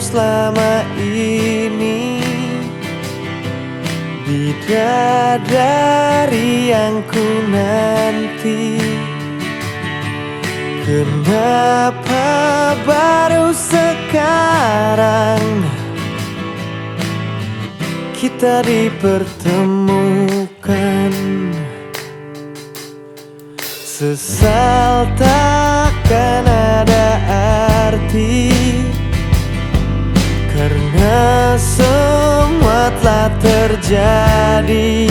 selama ini. Bidadari yang ku nanti. Kenapa baru sekarang Kita dipertemukan? Sesal takkan ada arti Karena semua telah terjadi.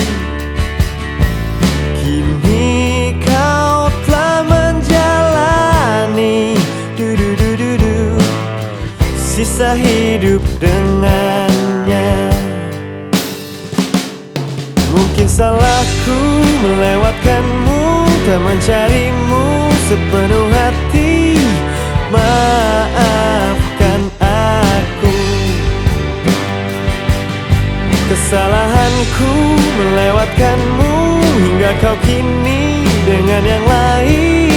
Kini kau telah menjalani. Du du du du du. Sisa hidup dengannya. Mungkin salahku melewatkanmu Tak mencarimu sepenuh hati Kesalahanku melewatkanmu Hingga kau kini dengan yang lain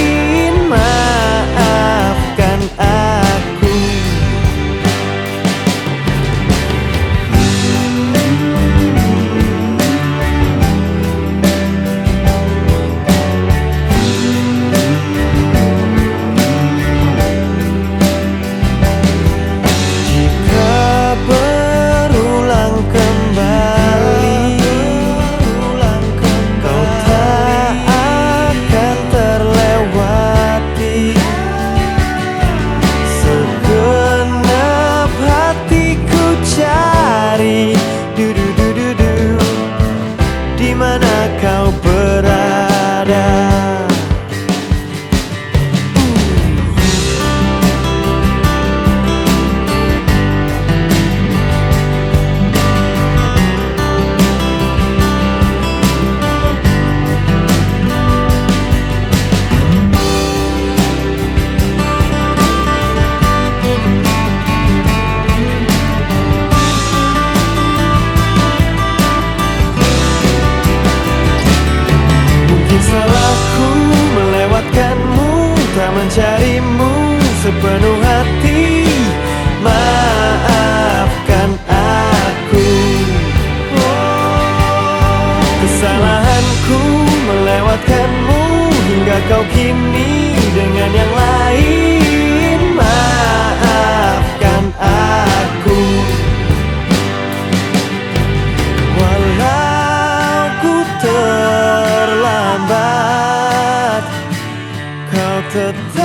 di mana kau kini dengan yang lain? Maafkan aku. Walau ku terlambat Kau tetap